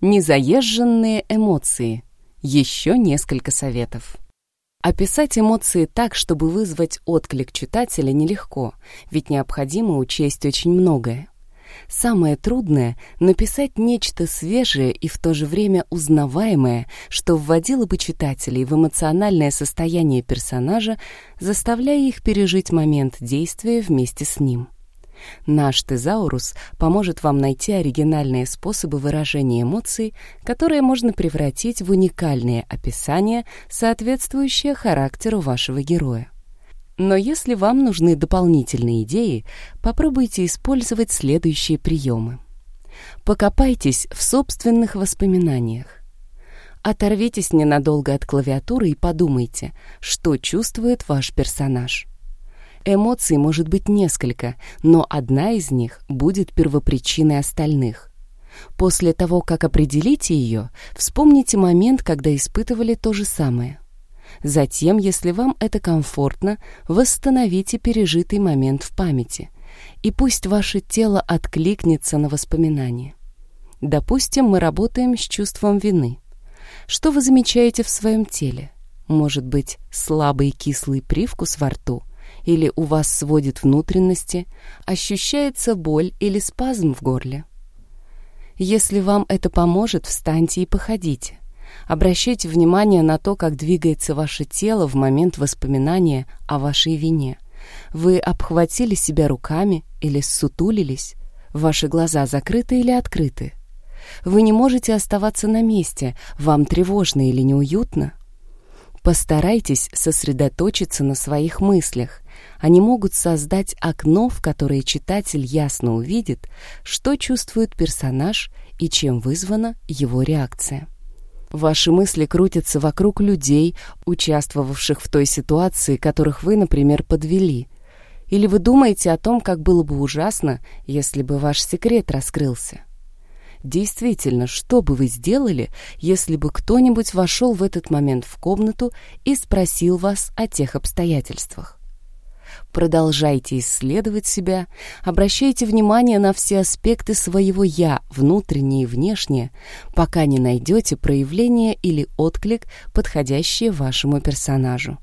Незаезженные эмоции. Еще несколько советов. Описать эмоции так, чтобы вызвать отклик читателя, нелегко, ведь необходимо учесть очень многое. Самое трудное — написать нечто свежее и в то же время узнаваемое, что вводило бы читателей в эмоциональное состояние персонажа, заставляя их пережить момент действия вместе с ним. Наш тезаурус поможет вам найти оригинальные способы выражения эмоций, которые можно превратить в уникальные описания, соответствующие характеру вашего героя. Но если вам нужны дополнительные идеи, попробуйте использовать следующие приемы. Покопайтесь в собственных воспоминаниях. Оторвитесь ненадолго от клавиатуры и подумайте, что чувствует ваш персонаж. Эмоций может быть несколько, но одна из них будет первопричиной остальных. После того, как определите ее, вспомните момент, когда испытывали то же самое. Затем, если вам это комфортно, восстановите пережитый момент в памяти, и пусть ваше тело откликнется на воспоминания. Допустим, мы работаем с чувством вины. Что вы замечаете в своем теле? Может быть, слабый кислый привкус во рту – или у вас сводит внутренности, ощущается боль или спазм в горле. Если вам это поможет, встаньте и походите. Обращайте внимание на то, как двигается ваше тело в момент воспоминания о вашей вине. Вы обхватили себя руками или ссутулились? Ваши глаза закрыты или открыты? Вы не можете оставаться на месте, вам тревожно или неуютно? Постарайтесь сосредоточиться на своих мыслях. Они могут создать окно, в которое читатель ясно увидит, что чувствует персонаж и чем вызвана его реакция. Ваши мысли крутятся вокруг людей, участвовавших в той ситуации, которых вы, например, подвели. Или вы думаете о том, как было бы ужасно, если бы ваш секрет раскрылся. Действительно, что бы вы сделали, если бы кто-нибудь вошел в этот момент в комнату и спросил вас о тех обстоятельствах? Продолжайте исследовать себя, обращайте внимание на все аспекты своего «я», внутреннее и внешнее, пока не найдете проявление или отклик, подходящие вашему персонажу.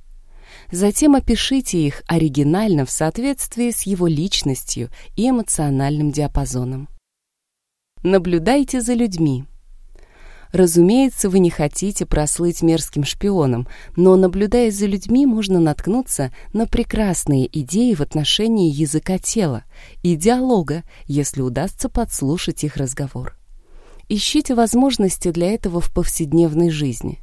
Затем опишите их оригинально в соответствии с его личностью и эмоциональным диапазоном. Наблюдайте за людьми. Разумеется, вы не хотите прослыть мерзким шпионом, но, наблюдая за людьми, можно наткнуться на прекрасные идеи в отношении языка тела и диалога, если удастся подслушать их разговор. Ищите возможности для этого в повседневной жизни.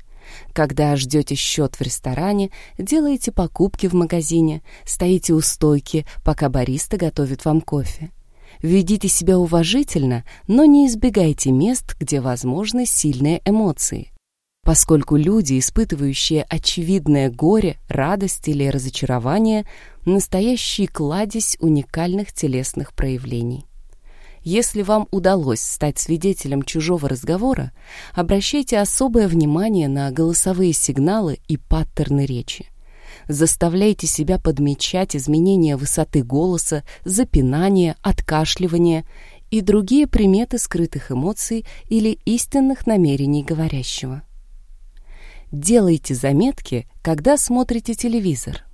Когда ждете счет в ресторане, делаете покупки в магазине, стоите у стойки, пока бариста готовит вам кофе. Ведите себя уважительно, но не избегайте мест, где возможны сильные эмоции. Поскольку люди, испытывающие очевидное горе, радость или разочарование, настоящий кладезь уникальных телесных проявлений. Если вам удалось стать свидетелем чужого разговора, обращайте особое внимание на голосовые сигналы и паттерны речи. Заставляйте себя подмечать изменения высоты голоса, запинания, откашливания и другие приметы скрытых эмоций или истинных намерений говорящего. Делайте заметки, когда смотрите телевизор.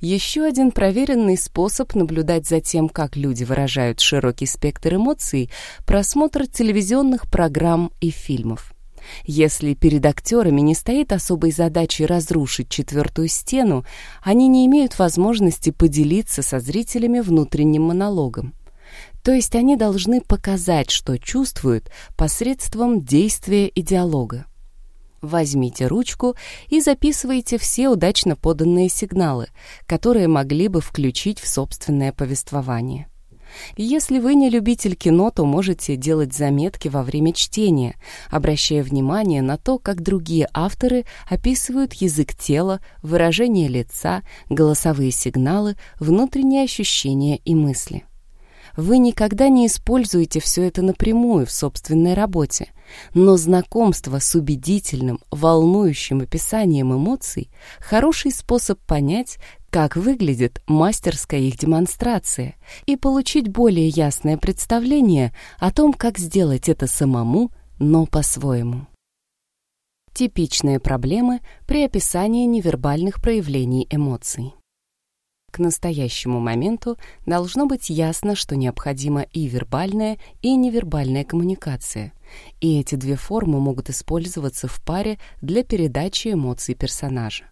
Еще один проверенный способ наблюдать за тем, как люди выражают широкий спектр эмоций – просмотр телевизионных программ и фильмов. Если перед актерами не стоит особой задачи разрушить четвертую стену, они не имеют возможности поделиться со зрителями внутренним монологом. То есть они должны показать, что чувствуют, посредством действия и диалога. Возьмите ручку и записывайте все удачно поданные сигналы, которые могли бы включить в собственное повествование. Если вы не любитель кино, то можете делать заметки во время чтения, обращая внимание на то, как другие авторы описывают язык тела, выражение лица, голосовые сигналы, внутренние ощущения и мысли. Вы никогда не используете все это напрямую в собственной работе, но знакомство с убедительным, волнующим описанием эмоций – хороший способ понять, как выглядит мастерская их демонстрация, и получить более ясное представление о том, как сделать это самому но по-своему. Типичные проблемы при описании невербальных проявлений эмоций. К настоящему моменту должно быть ясно, что необходима и вербальная, и невербальная коммуникация, и эти две формы могут использоваться в паре для передачи эмоций персонажа.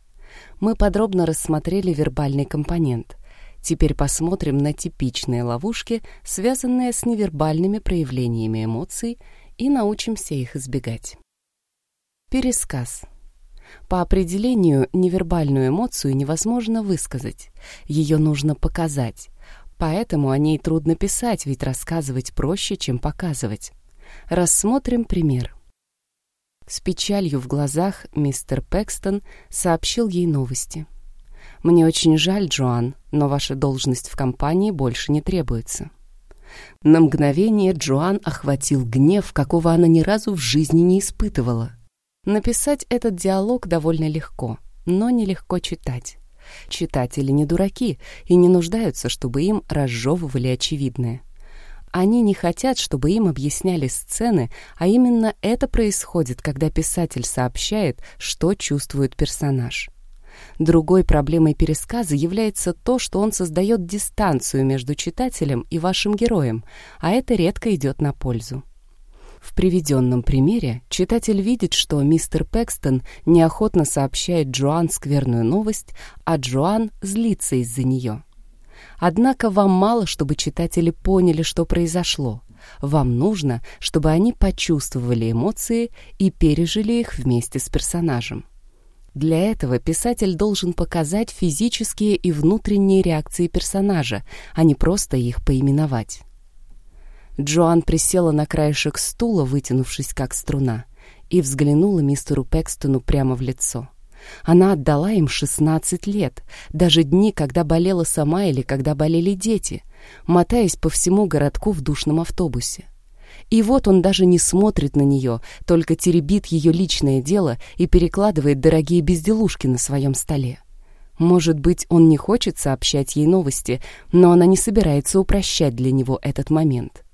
Мы подробно рассмотрели вербальный компонент. Теперь посмотрим на типичные ловушки, связанные с невербальными проявлениями эмоций, и научимся их избегать. Пересказ. По определению, невербальную эмоцию невозможно высказать, ее нужно показать. Поэтому о ней трудно писать, ведь рассказывать проще, чем показывать. Рассмотрим пример. С печалью в глазах мистер Пэкстон сообщил ей новости. «Мне очень жаль, Джоан, но ваша должность в компании больше не требуется». На мгновение Джоан охватил гнев, какого она ни разу в жизни не испытывала. Написать этот диалог довольно легко, но нелегко читать. Читатели не дураки и не нуждаются, чтобы им разжевывали очевидное. Они не хотят, чтобы им объясняли сцены, а именно это происходит, когда писатель сообщает, что чувствует персонаж. Другой проблемой пересказа является то, что он создает дистанцию между читателем и вашим героем, а это редко идет на пользу. В приведенном примере читатель видит, что мистер Пэкстон неохотно сообщает Джоан скверную новость, а Джоан злится из-за нее. Однако вам мало, чтобы читатели поняли, что произошло. Вам нужно, чтобы они почувствовали эмоции и пережили их вместе с персонажем. Для этого писатель должен показать физические и внутренние реакции персонажа, а не просто их поименовать. Джоан присела на краешек стула, вытянувшись как струна, и взглянула мистеру Пэкстону прямо в лицо. Она отдала им 16 лет, даже дни, когда болела сама или когда болели дети, мотаясь по всему городку в душном автобусе. И вот он даже не смотрит на нее, только теребит ее личное дело и перекладывает дорогие безделушки на своем столе. Может быть, он не хочет сообщать ей новости, но она не собирается упрощать для него этот момент.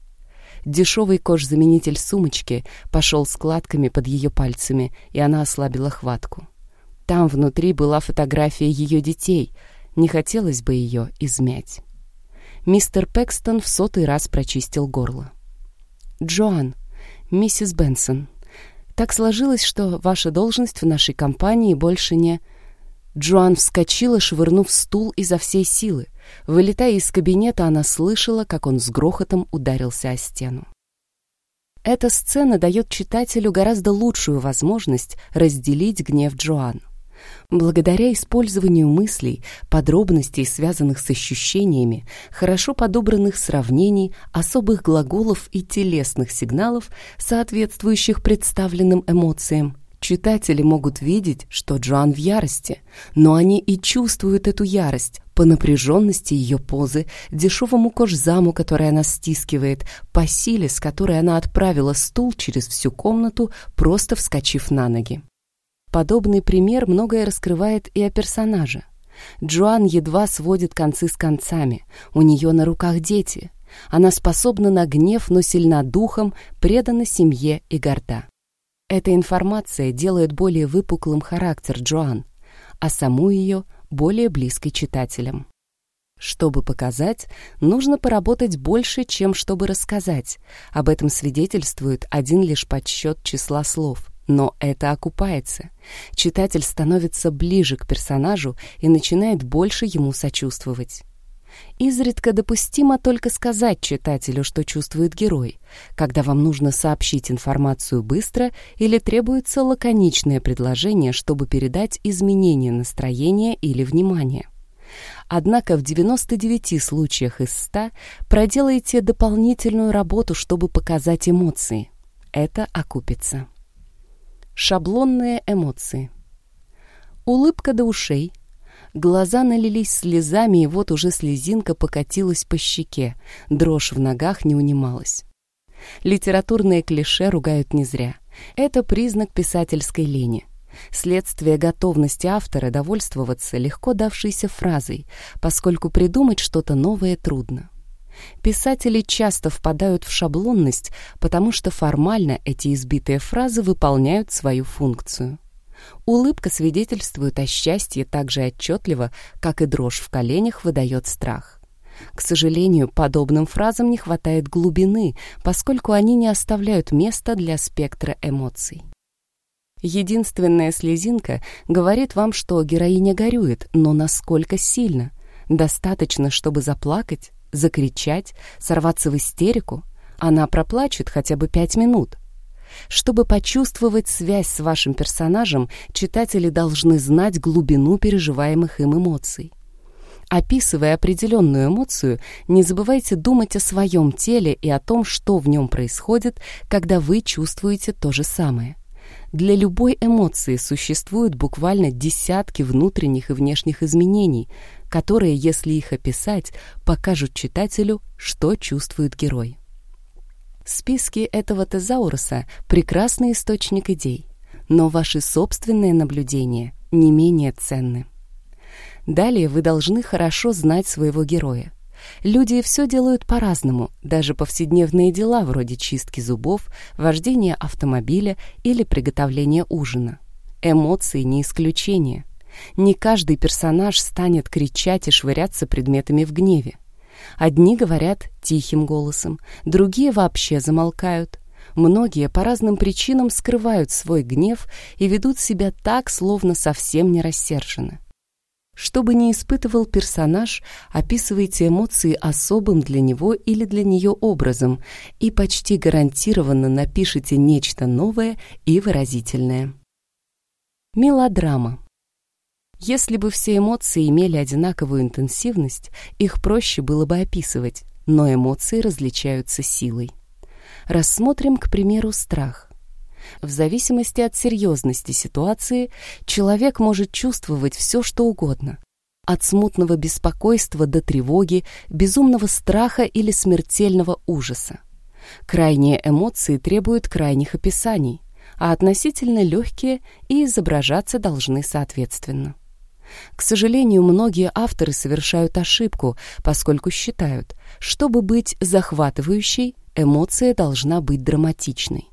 Дешевый кожзаменитель сумочки пошел складками под ее пальцами, и она ослабила хватку. Там внутри была фотография ее детей. Не хотелось бы ее измять. Мистер Пэкстон в сотый раз прочистил горло. «Джоан, миссис Бенсон, так сложилось, что ваша должность в нашей компании больше не...» Джоан вскочила, швырнув стул изо всей силы. Вылетая из кабинета, она слышала, как он с грохотом ударился о стену. Эта сцена дает читателю гораздо лучшую возможность разделить гнев Джоан. Благодаря использованию мыслей, подробностей, связанных с ощущениями, хорошо подобранных сравнений, особых глаголов и телесных сигналов, соответствующих представленным эмоциям, Читатели могут видеть, что Джоан в ярости, но они и чувствуют эту ярость по напряженности ее позы, дешевому кожзаму, который она стискивает, по силе, с которой она отправила стул через всю комнату, просто вскочив на ноги. Подобный пример многое раскрывает и о персонаже. Джоан едва сводит концы с концами, у нее на руках дети. Она способна на гнев, но сильна духом, предана семье и горда. Эта информация делает более выпуклым характер Джоан, а саму ее более близкой читателям. Чтобы показать, нужно поработать больше, чем чтобы рассказать. Об этом свидетельствует один лишь подсчет числа слов. Но это окупается. Читатель становится ближе к персонажу и начинает больше ему сочувствовать. Изредка допустимо только сказать читателю, что чувствует герой, когда вам нужно сообщить информацию быстро или требуется лаконичное предложение, чтобы передать изменение настроения или внимания. Однако в 99 случаях из 100 проделайте дополнительную работу, чтобы показать эмоции. Это окупится. Шаблонные эмоции. Улыбка до ушей – Глаза налились слезами, и вот уже слезинка покатилась по щеке, дрожь в ногах не унималась. Литературные клише ругают не зря. Это признак писательской лени. Следствие готовности автора довольствоваться легко давшейся фразой, поскольку придумать что-то новое трудно. Писатели часто впадают в шаблонность, потому что формально эти избитые фразы выполняют свою функцию. Улыбка свидетельствует о счастье так же отчетливо, как и дрожь в коленях выдает страх. К сожалению, подобным фразам не хватает глубины, поскольку они не оставляют места для спектра эмоций. Единственная слезинка говорит вам, что героиня горюет, но насколько сильно? Достаточно, чтобы заплакать, закричать, сорваться в истерику? Она проплачет хотя бы пять минут. Чтобы почувствовать связь с вашим персонажем, читатели должны знать глубину переживаемых им эмоций. Описывая определенную эмоцию, не забывайте думать о своем теле и о том, что в нем происходит, когда вы чувствуете то же самое. Для любой эмоции существуют буквально десятки внутренних и внешних изменений, которые, если их описать, покажут читателю, что чувствует герой. Списки этого тезауруса – прекрасный источник идей, но ваши собственные наблюдения не менее ценны. Далее вы должны хорошо знать своего героя. Люди все делают по-разному, даже повседневные дела вроде чистки зубов, вождения автомобиля или приготовления ужина. Эмоции не исключение. Не каждый персонаж станет кричать и швыряться предметами в гневе. Одни говорят тихим голосом, другие вообще замолкают. Многие по разным причинам скрывают свой гнев и ведут себя так, словно совсем не рассержены. Что бы ни испытывал персонаж, описывайте эмоции особым для него или для нее образом и почти гарантированно напишите нечто новое и выразительное. Мелодрама. Если бы все эмоции имели одинаковую интенсивность, их проще было бы описывать, но эмоции различаются силой. Рассмотрим, к примеру, страх. В зависимости от серьезности ситуации человек может чувствовать все, что угодно. От смутного беспокойства до тревоги, безумного страха или смертельного ужаса. Крайние эмоции требуют крайних описаний, а относительно легкие и изображаться должны соответственно. К сожалению, многие авторы совершают ошибку, поскольку считают, чтобы быть захватывающей, эмоция должна быть драматичной.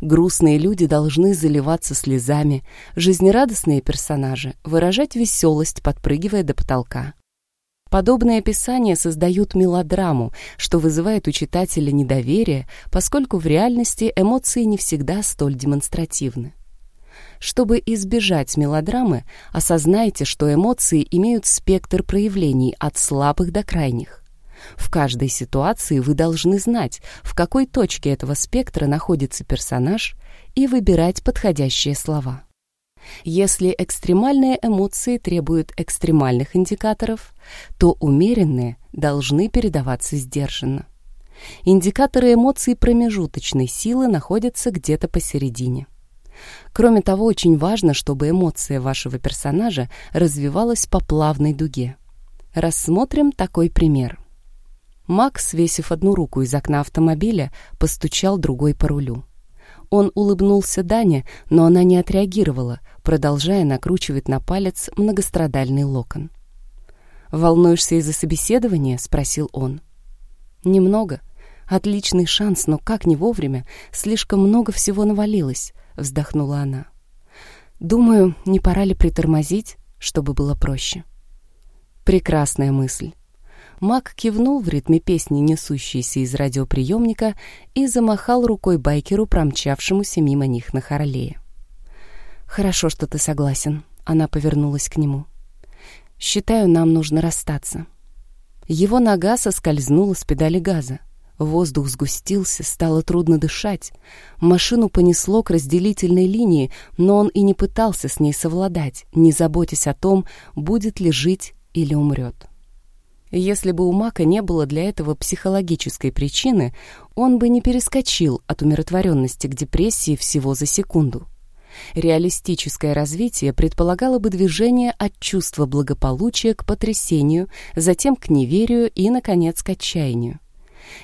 Грустные люди должны заливаться слезами, жизнерадостные персонажи выражать веселость, подпрыгивая до потолка. Подобные описания создают мелодраму, что вызывает у читателя недоверие, поскольку в реальности эмоции не всегда столь демонстративны. Чтобы избежать мелодрамы, осознайте, что эмоции имеют спектр проявлений от слабых до крайних. В каждой ситуации вы должны знать, в какой точке этого спектра находится персонаж и выбирать подходящие слова. Если экстремальные эмоции требуют экстремальных индикаторов, то умеренные должны передаваться сдержанно. Индикаторы эмоций промежуточной силы находятся где-то посередине. Кроме того, очень важно, чтобы эмоция вашего персонажа развивалась по плавной дуге. Рассмотрим такой пример. Макс, свесив одну руку из окна автомобиля, постучал другой по рулю. Он улыбнулся Дане, но она не отреагировала, продолжая накручивать на палец многострадальный локон. «Волнуешься из-за собеседования?» — спросил он. «Немного. Отличный шанс, но как не вовремя. Слишком много всего навалилось», — вздохнула она. «Думаю, не пора ли притормозить, чтобы было проще?» «Прекрасная мысль. Мак кивнул в ритме песни, несущейся из радиоприемника, и замахал рукой байкеру, промчавшемуся мимо них на Харлее. «Хорошо, что ты согласен», — она повернулась к нему. «Считаю, нам нужно расстаться». Его нога соскользнула с педали газа. Воздух сгустился, стало трудно дышать. Машину понесло к разделительной линии, но он и не пытался с ней совладать, не заботясь о том, будет ли жить или умрет. Если бы у Мака не было для этого психологической причины, он бы не перескочил от умиротворенности к депрессии всего за секунду. Реалистическое развитие предполагало бы движение от чувства благополучия к потрясению, затем к неверию и, наконец, к отчаянию.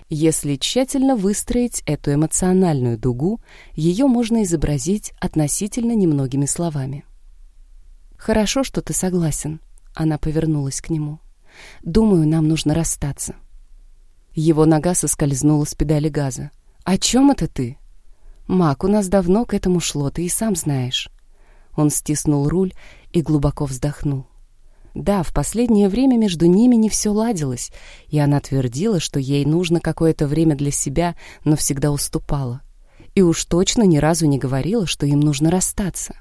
Если тщательно выстроить эту эмоциональную дугу, ее можно изобразить относительно немногими словами. «Хорошо, что ты согласен», — она повернулась к нему. Думаю, нам нужно расстаться». Его нога соскользнула с педали газа. «О чем это ты?» «Мак, у нас давно к этому шло, ты и сам знаешь». Он стиснул руль и глубоко вздохнул. Да, в последнее время между ними не все ладилось, и она твердила, что ей нужно какое-то время для себя, но всегда уступала. И уж точно ни разу не говорила, что им нужно расстаться.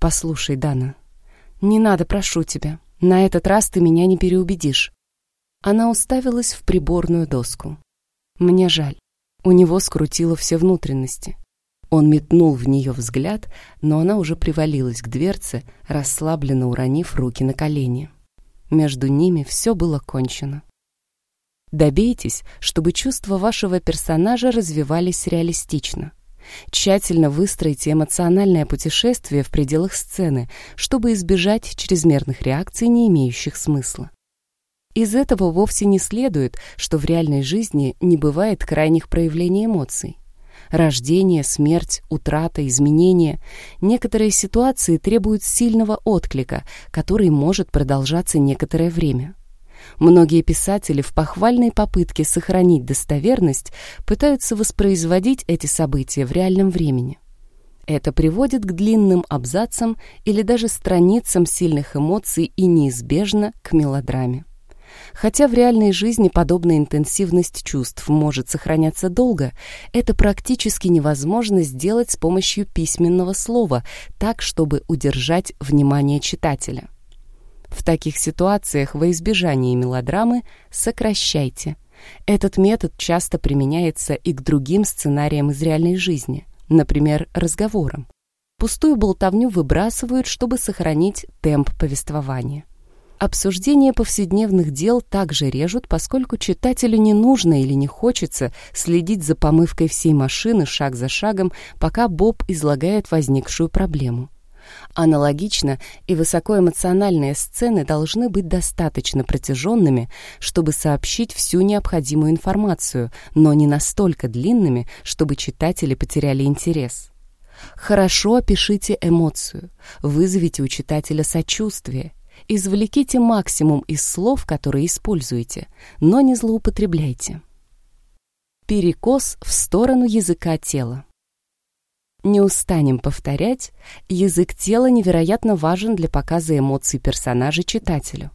«Послушай, Дана, не надо, прошу тебя. На этот раз ты меня не переубедишь». Она уставилась в приборную доску. «Мне жаль. У него скрутило все внутренности. Он метнул в нее взгляд, но она уже привалилась к дверце, расслабленно уронив руки на колени. Между ними все было кончено. Добейтесь, чтобы чувства вашего персонажа развивались реалистично. Тщательно выстройте эмоциональное путешествие в пределах сцены, чтобы избежать чрезмерных реакций, не имеющих смысла. Из этого вовсе не следует, что в реальной жизни не бывает крайних проявлений эмоций. Рождение, смерть, утрата, изменения. Некоторые ситуации требуют сильного отклика, который может продолжаться некоторое время. Многие писатели в похвальной попытке сохранить достоверность пытаются воспроизводить эти события в реальном времени. Это приводит к длинным абзацам или даже страницам сильных эмоций и неизбежно к мелодраме. Хотя в реальной жизни подобная интенсивность чувств может сохраняться долго, это практически невозможно сделать с помощью письменного слова, так, чтобы удержать внимание читателя. В таких ситуациях во избежание мелодрамы сокращайте. Этот метод часто применяется и к другим сценариям из реальной жизни, например, разговорам. Пустую болтовню выбрасывают, чтобы сохранить темп повествования. Обсуждение повседневных дел также режут, поскольку читателю не нужно или не хочется следить за помывкой всей машины шаг за шагом, пока Боб излагает возникшую проблему. Аналогично и высокоэмоциональные сцены должны быть достаточно протяженными, чтобы сообщить всю необходимую информацию, но не настолько длинными, чтобы читатели потеряли интерес. Хорошо опишите эмоцию, вызовите у читателя сочувствие, Извлеките максимум из слов, которые используете, но не злоупотребляйте. Перекос в сторону языка тела. Не устанем повторять, язык тела невероятно важен для показа эмоций персонажа читателю.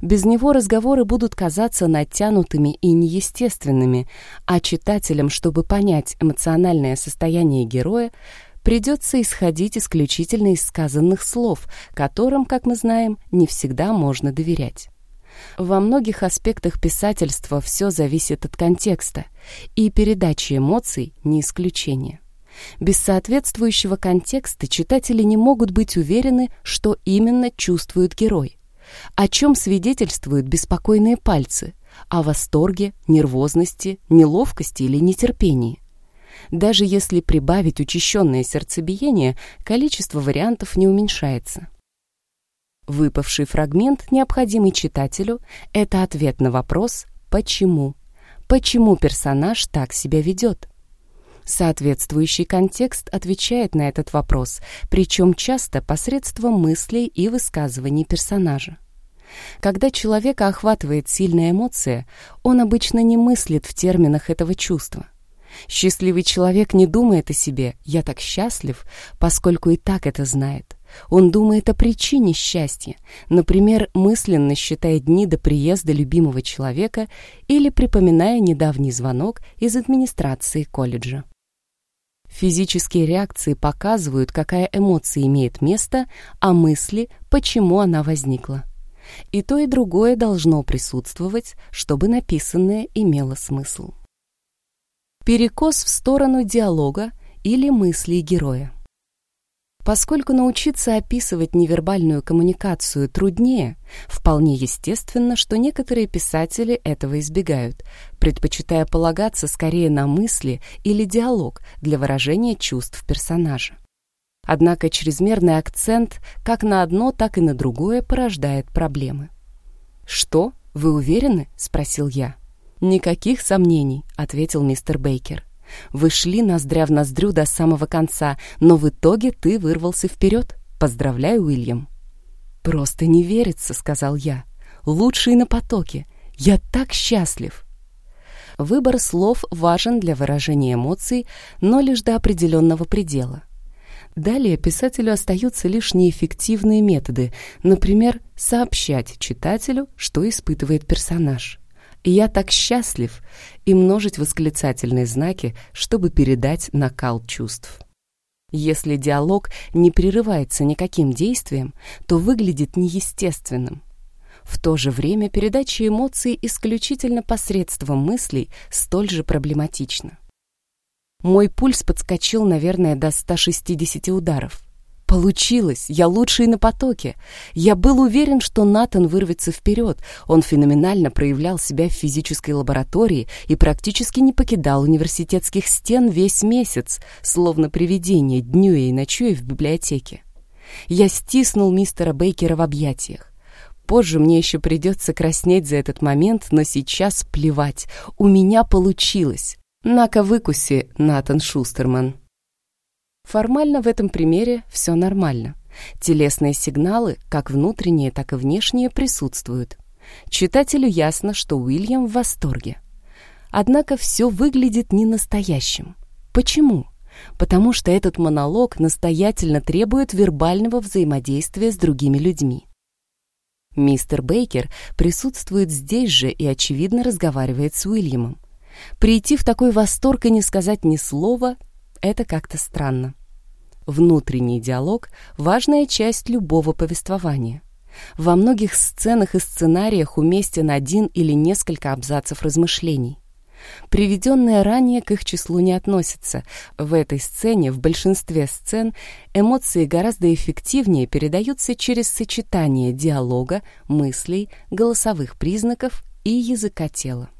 Без него разговоры будут казаться натянутыми и неестественными, а читателям, чтобы понять эмоциональное состояние героя, придется исходить исключительно из сказанных слов, которым, как мы знаем, не всегда можно доверять. Во многих аспектах писательства все зависит от контекста, и передача эмоций не исключение. Без соответствующего контекста читатели не могут быть уверены, что именно чувствует герой. О чем свидетельствуют беспокойные пальцы? О восторге, нервозности, неловкости или нетерпении? Даже если прибавить учащенное сердцебиение, количество вариантов не уменьшается. Выпавший фрагмент, необходимый читателю, это ответ на вопрос «почему?». Почему персонаж так себя ведет? Соответствующий контекст отвечает на этот вопрос, причем часто посредством мыслей и высказываний персонажа. Когда человека охватывает сильная эмоция, он обычно не мыслит в терминах этого чувства. Счастливый человек не думает о себе «я так счастлив», поскольку и так это знает. Он думает о причине счастья, например, мысленно считая дни до приезда любимого человека или припоминая недавний звонок из администрации колледжа. Физические реакции показывают, какая эмоция имеет место, а мысли, почему она возникла. И то, и другое должно присутствовать, чтобы написанное имело смысл. Перекос в сторону диалога или мыслей героя. Поскольку научиться описывать невербальную коммуникацию труднее, вполне естественно, что некоторые писатели этого избегают, предпочитая полагаться скорее на мысли или диалог для выражения чувств персонажа. Однако чрезмерный акцент как на одно, так и на другое порождает проблемы. «Что? Вы уверены?» — спросил я. «Никаких сомнений», — ответил мистер Бейкер. «Вы шли ноздря в ноздрю до самого конца, но в итоге ты вырвался вперед. Поздравляю, Уильям». «Просто не верится», — сказал я. «Лучший на потоке. Я так счастлив». Выбор слов важен для выражения эмоций, но лишь до определенного предела. Далее писателю остаются лишь неэффективные методы, например, сообщать читателю, что испытывает персонаж. «Я так счастлив» и множить восклицательные знаки, чтобы передать накал чувств. Если диалог не прерывается никаким действием, то выглядит неестественным. В то же время передача эмоций исключительно посредством мыслей столь же проблематична. Мой пульс подскочил, наверное, до 160 ударов. Получилось! Я лучший на потоке. Я был уверен, что Натан вырвется вперед. Он феноменально проявлял себя в физической лаборатории и практически не покидал университетских стен весь месяц, словно привидение, днюя и ночуя в библиотеке. Я стиснул мистера Бейкера в объятиях. Позже мне еще придется краснеть за этот момент, но сейчас плевать. У меня получилось. На-ка выкуси, Натан Шустерман. Формально в этом примере все нормально. Телесные сигналы, как внутренние, так и внешние, присутствуют. Читателю ясно, что Уильям в восторге. Однако все выглядит ненастоящим. Почему? Потому что этот монолог настоятельно требует вербального взаимодействия с другими людьми. Мистер Бейкер присутствует здесь же и, очевидно, разговаривает с Уильямом. Прийти в такой восторг и не сказать ни слова — это как-то странно. Внутренний диалог — важная часть любого повествования. Во многих сценах и сценариях уместен один или несколько абзацев размышлений. Приведенное ранее к их числу не относится. В этой сцене, в большинстве сцен, эмоции гораздо эффективнее передаются через сочетание диалога, мыслей, голосовых признаков и языка тела.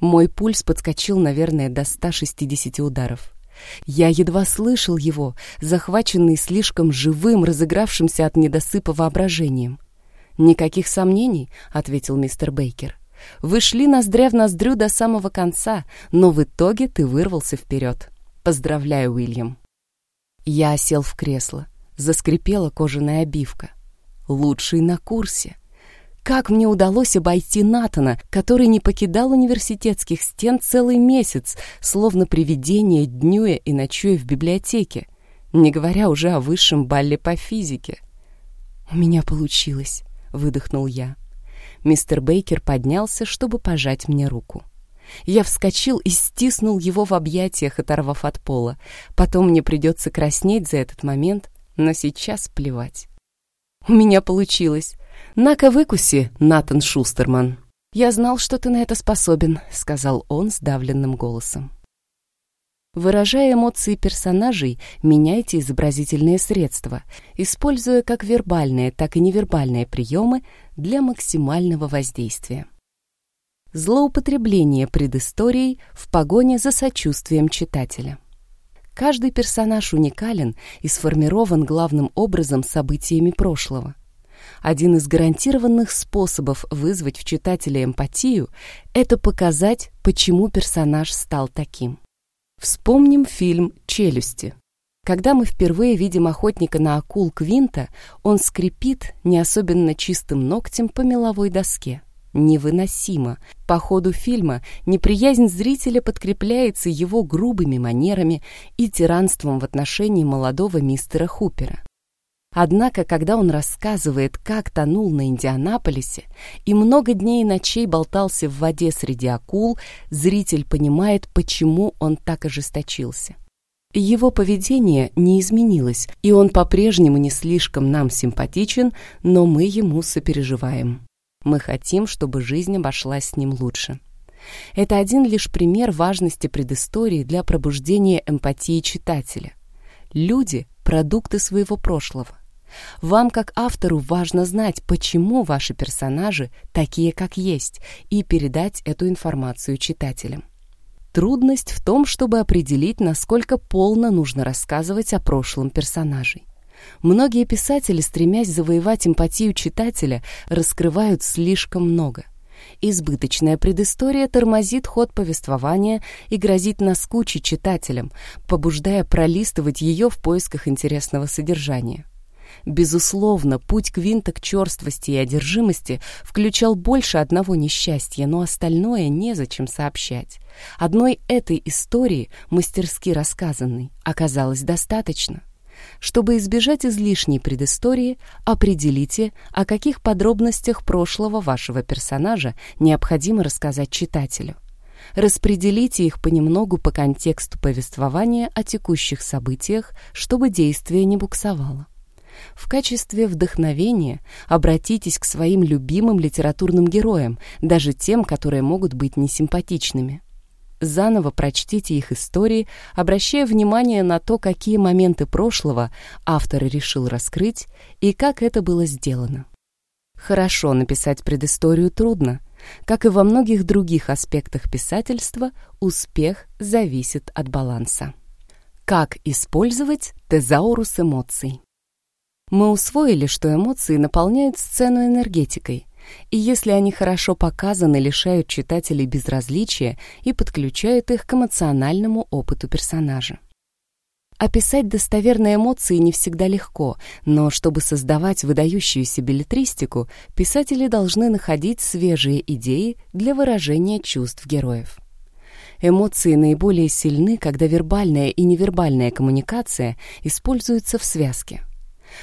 Мой пульс подскочил, наверное, до 160 ударов. Я едва слышал его, захваченный слишком живым, разыгравшимся от недосыпа воображением. «Никаких сомнений», — ответил мистер Бейкер. Вы шли ноздря в ноздрю до самого конца, но в итоге ты вырвался вперед. Поздравляю, Уильям. Я сел в кресло. Заскрипела кожаная обивка. Лучший на курсе. Как мне удалось обойти Натана, который не покидал университетских стен целый месяц, словно привидение днюя и ночуя в библиотеке, не говоря уже о высшем балле по физике. «У меня получилось», — выдохнул я. Мистер Бейкер поднялся, чтобы пожать мне руку. Я вскочил и стиснул его в объятиях, оторвав от пола. Потом мне придется краснеть за этот момент, но сейчас плевать. «У меня получилось. На-ка выкуси, Натан Шустерман». «Я знал, что ты на это способен», — сказал он сдавленным голосом. Выражая эмоции персонажей, меняйте изобразительные средства, используя как вербальные, так и невербальные приемы для максимального воздействия. Злоупотребление предысторией в погоне за сочувствием читателя. Каждый персонаж уникален и сформирован главным образом событиями прошлого. Один из гарантированных способов вызвать в читателя эмпатию – это показать, почему персонаж стал таким. Вспомним фильм «Челюсти». Когда мы впервые видим охотника на акул Квинта, он скрипит не особенно чистым ногтем по меловой доске. Невыносимо. По ходу фильма неприязнь зрителя подкрепляется его грубыми манерами и тиранством в отношении молодого мистера Хупера. Однако, когда он рассказывает, как тонул на Индианаполисе и много дней и ночей болтался в воде среди акул, зритель понимает, почему он так ожесточился. Его поведение не изменилось, и он по-прежнему не слишком нам симпатичен, но мы ему сопереживаем. Мы хотим, чтобы жизнь обошлась с ним лучше. Это один лишь пример важности предыстории для пробуждения эмпатии читателя. Люди – продукты своего прошлого. Вам, как автору, важно знать, почему ваши персонажи такие, как есть, и передать эту информацию читателям. Трудность в том, чтобы определить, насколько полно нужно рассказывать о прошлом персонажей. Многие писатели, стремясь завоевать эмпатию читателя, раскрывают слишком много. Избыточная предыстория тормозит ход повествования и грозит наскучить читателям, побуждая пролистывать ее в поисках интересного содержания. Безусловно, путь Квинта к черствости и одержимости включал больше одного несчастья, но остальное незачем сообщать. Одной этой истории, мастерски рассказанной, оказалось достаточно. Чтобы избежать излишней предыстории, определите, о каких подробностях прошлого вашего персонажа необходимо рассказать читателю. Распределите их понемногу по контексту повествования о текущих событиях, чтобы действие не буксовало. В качестве вдохновения обратитесь к своим любимым литературным героям, даже тем, которые могут быть несимпатичными. Заново прочтите их истории, обращая внимание на то, какие моменты прошлого автор решил раскрыть и как это было сделано. Хорошо написать предысторию трудно. Как и во многих других аспектах писательства, успех зависит от баланса. Как использовать тезаурус эмоций? Мы усвоили, что эмоции наполняют сцену энергетикой, и если они хорошо показаны, лишают читателей безразличия и подключают их к эмоциональному опыту персонажа. Описать достоверные эмоции не всегда легко, но чтобы создавать выдающуюся билетристику, писатели должны находить свежие идеи для выражения чувств героев. Эмоции наиболее сильны, когда вербальная и невербальная коммуникация используются в связке.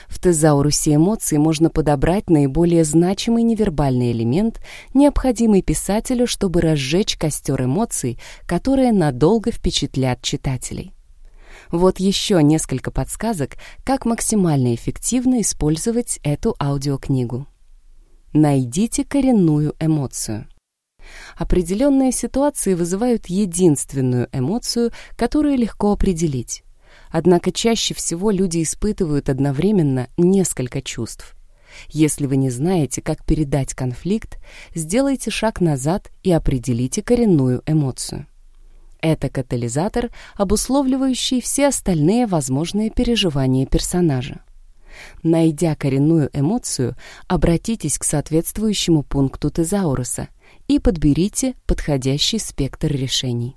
В тезаурусе эмоций можно подобрать наиболее значимый невербальный элемент, необходимый писателю, чтобы разжечь костер эмоций, которые надолго впечатлят читателей. Вот еще несколько подсказок, как максимально эффективно использовать эту аудиокнигу. Найдите коренную эмоцию. Определенные ситуации вызывают единственную эмоцию, которую легко определить. Однако чаще всего люди испытывают одновременно несколько чувств. Если вы не знаете, как передать конфликт, сделайте шаг назад и определите коренную эмоцию. Это катализатор, обусловливающий все остальные возможные переживания персонажа. Найдя коренную эмоцию, обратитесь к соответствующему пункту тезауруса и подберите подходящий спектр решений.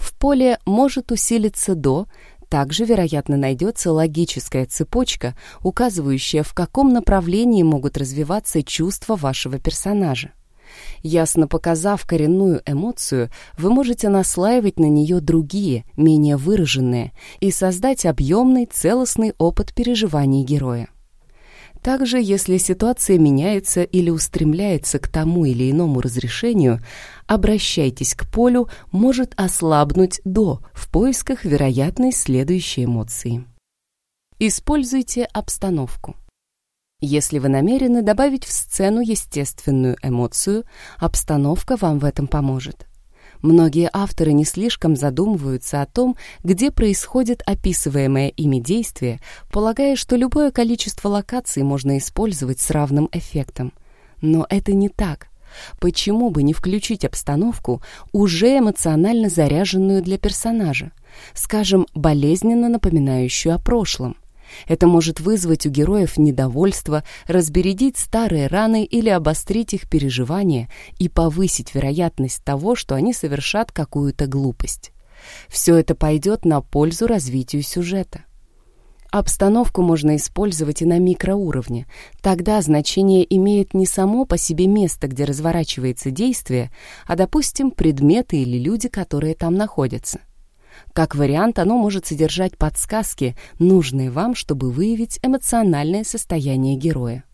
В поле может усилиться до, также, вероятно, найдется логическая цепочка, указывающая, в каком направлении могут развиваться чувства вашего персонажа. Ясно показав коренную эмоцию, вы можете наслаивать на нее другие, менее выраженные, и создать объемный, целостный опыт переживаний героя. Также, если ситуация меняется или устремляется к тому или иному разрешению, обращайтесь к полю, может ослабнуть до в поисках вероятной следующей эмоции. Используйте обстановку. Если вы намерены добавить в сцену естественную эмоцию, обстановка вам в этом поможет. Многие авторы не слишком задумываются о том, где происходит описываемое ими действие, полагая, что любое количество локаций можно использовать с равным эффектом. Но это не так. Почему бы не включить обстановку, уже эмоционально заряженную для персонажа, скажем, болезненно напоминающую о прошлом? Это может вызвать у героев недовольство, разбередить старые раны или обострить их переживания и повысить вероятность того, что они совершат какую-то глупость. Все это пойдет на пользу развитию сюжета. Обстановку можно использовать и на микроуровне. Тогда значение имеет не само по себе место, где разворачивается действие, а, допустим, предметы или люди, которые там находятся. Как вариант, оно может содержать подсказки, нужные вам, чтобы выявить эмоциональное состояние героя.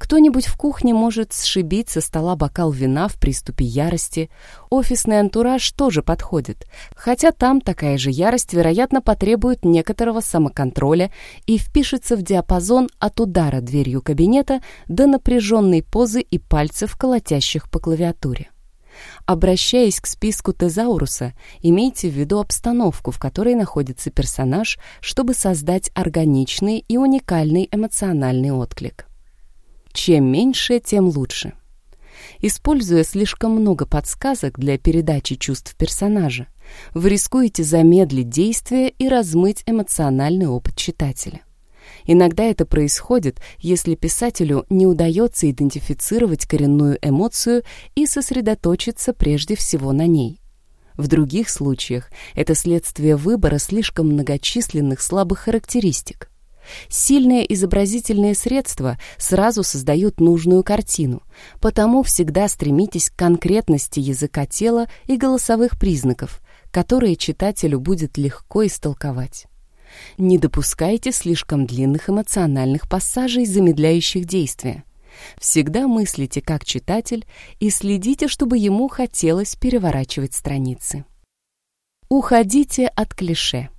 Кто-нибудь в кухне может сшибить со стола бокал вина в приступе ярости. Офисный антураж тоже подходит, хотя там такая же ярость, вероятно, потребует некоторого самоконтроля и впишется в диапазон от удара дверью кабинета до напряженной позы и пальцев, колотящих по клавиатуре. Обращаясь к списку тезауруса, имейте в виду обстановку, в которой находится персонаж, чтобы создать органичный и уникальный эмоциональный отклик. Чем меньше, тем лучше. Используя слишком много подсказок для передачи чувств персонажа, вы рискуете замедлить действие и размыть эмоциональный опыт читателя. Иногда это происходит, если писателю не удается идентифицировать коренную эмоцию и сосредоточиться прежде всего на ней. В других случаях это следствие выбора слишком многочисленных слабых характеристик. Сильные изобразительные средства сразу создают нужную картину, потому всегда стремитесь к конкретности языка тела и голосовых признаков, которые читателю будет легко истолковать. Не допускайте слишком длинных эмоциональных пассажей, замедляющих действия. Всегда мыслите как читатель и следите, чтобы ему хотелось переворачивать страницы. Уходите от клише.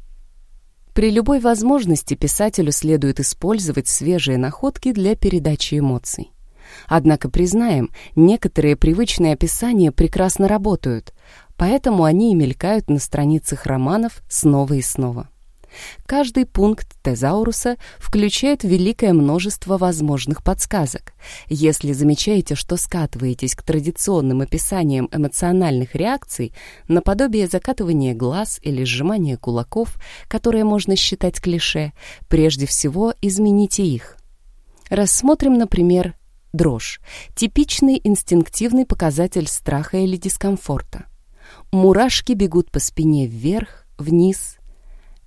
При любой возможности писателю следует использовать свежие находки для передачи эмоций. Однако, признаем, некоторые привычные описания прекрасно работают, поэтому они и мелькают на страницах романов снова и снова. Каждый пункт тезауруса включает великое множество возможных подсказок. Если замечаете, что скатываетесь к традиционным описаниям эмоциональных реакций, наподобие закатывания глаз или сжимания кулаков, которые можно считать клише, прежде всего измените их. Рассмотрим, например, дрожь – типичный инстинктивный показатель страха или дискомфорта. Мурашки бегут по спине вверх, вниз,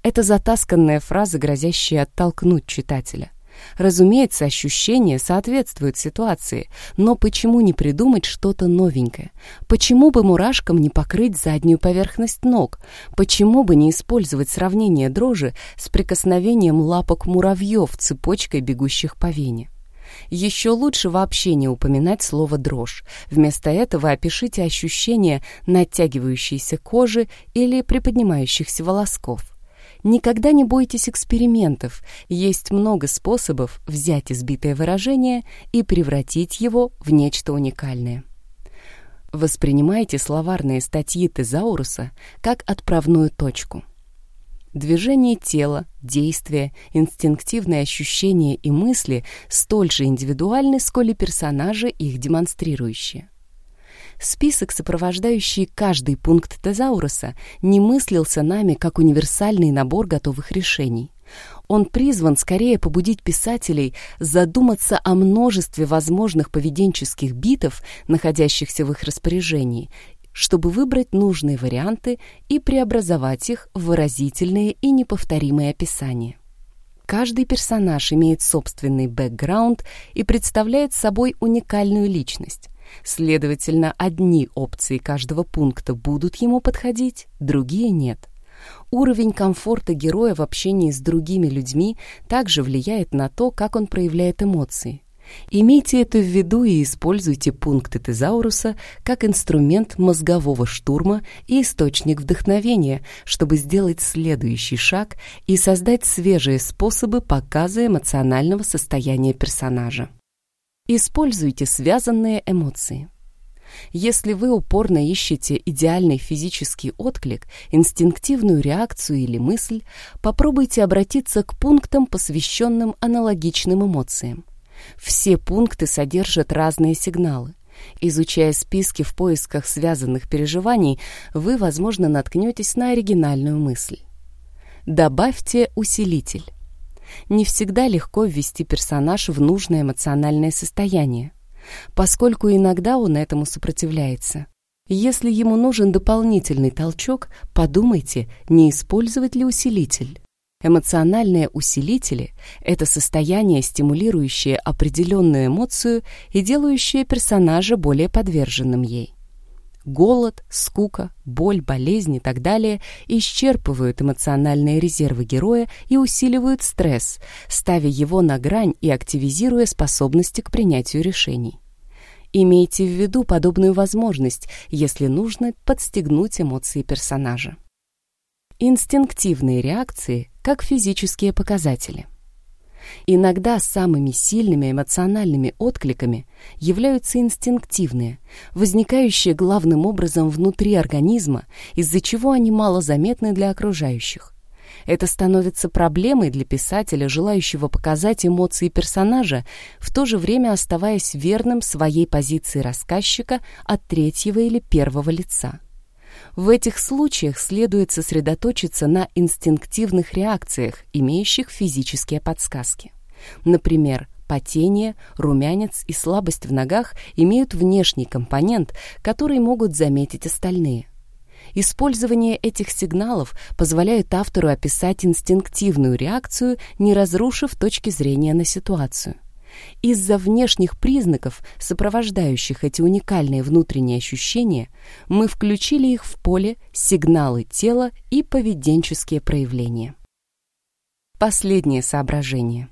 это затасканная фраза, грозящая оттолкнуть читателя. Разумеется, ощущение соответствует ситуации, но почему не придумать что-то новенькое? Почему бы мурашкам не покрыть заднюю поверхность ног? Почему бы не использовать сравнение дрожи с прикосновением лапок муравьев цепочкой бегущих по вене? Еще лучше вообще не упоминать слово «дрожь». Вместо этого опишите ощущение натягивающейся кожи или приподнимающихся волосков. Никогда не бойтесь экспериментов. Есть много способов взять избитое выражение и превратить его в нечто уникальное. Воспринимайте словарные статьи Тезауруса как отправную точку. Движение тела, действия, инстинктивные ощущения и мысли столь же индивидуальны, сколь и персонажи, их демонстрирующие. Список, сопровождающий каждый пункт тезауруса, не мыслился нами как универсальный набор готовых решений. Он призван скорее побудить писателей задуматься о множестве возможных поведенческих битов, находящихся в их распоряжении, чтобы выбрать нужные варианты и преобразовать их в выразительные и неповторимые описания. Каждый персонаж имеет собственный бэкграунд и представляет собой уникальную личность. Следовательно, одни опции каждого пункта будут ему подходить, другие нет. Уровень комфорта героя в общении с другими людьми также влияет на то, как он проявляет эмоции. Имейте это в виду и используйте пункты Тезауруса как инструмент мозгового штурма и источник вдохновения, чтобы сделать следующий шаг и создать свежие способы показа эмоционального состояния персонажа. Используйте связанные эмоции. Если вы упорно ищете идеальный физический отклик, инстинктивную реакцию или мысль, попробуйте обратиться к пунктам, посвященным аналогичным эмоциям. Все пункты содержат разные сигналы. Изучая списки в поисках связанных переживаний, вы, возможно, наткнетесь на оригинальную мысль. Добавьте усилитель не всегда легко ввести персонаж в нужное эмоциональное состояние, поскольку иногда он этому сопротивляется. Если ему нужен дополнительный толчок, подумайте, не использовать ли усилитель. Эмоциональные усилители – это состояние, стимулирующее определенную эмоцию и делающее персонажа более подверженным ей. Голод, скука, боль, болезнь и так далее исчерпывают эмоциональные резервы героя и усиливают стресс, ставя его на грань и активизируя способности к принятию решений. Имейте в виду подобную возможность, если нужно подстегнуть эмоции персонажа. Инстинктивные реакции как физические показатели. Иногда самыми сильными эмоциональными откликами являются инстинктивные, возникающие главным образом внутри организма, из-за чего они малозаметны для окружающих. Это становится проблемой для писателя, желающего показать эмоции персонажа, в то же время оставаясь верным своей позиции рассказчика от третьего или первого лица. В этих случаях следует сосредоточиться на инстинктивных реакциях, имеющих физические подсказки. Например, потение, румянец и слабость в ногах имеют внешний компонент, который могут заметить остальные. Использование этих сигналов позволяет автору описать инстинктивную реакцию, не разрушив точки зрения на ситуацию. Из-за внешних признаков, сопровождающих эти уникальные внутренние ощущения, мы включили их в поле сигналы тела и поведенческие проявления. Последнее соображение.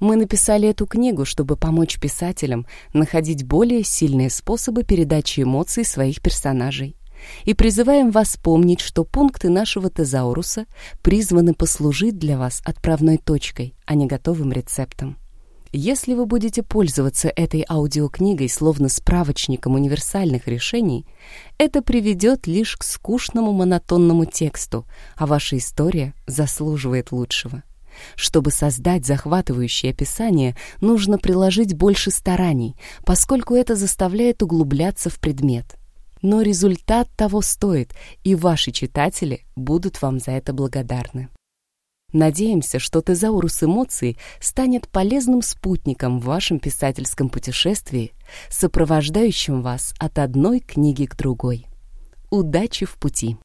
Мы написали эту книгу, чтобы помочь писателям находить более сильные способы передачи эмоций своих персонажей. И призываем вас помнить, что пункты нашего тезауруса призваны послужить для вас отправной точкой, а не готовым рецептом. Если вы будете пользоваться этой аудиокнигой словно справочником универсальных решений, это приведет лишь к скучному монотонному тексту, а ваша история заслуживает лучшего. Чтобы создать захватывающее описание, нужно приложить больше стараний, поскольку это заставляет углубляться в предмет. Но результат того стоит, и ваши читатели будут вам за это благодарны. Надеемся, что тезаурус эмоций станет полезным спутником в вашем писательском путешествии, сопровождающим вас от одной книги к другой. Удачи в пути!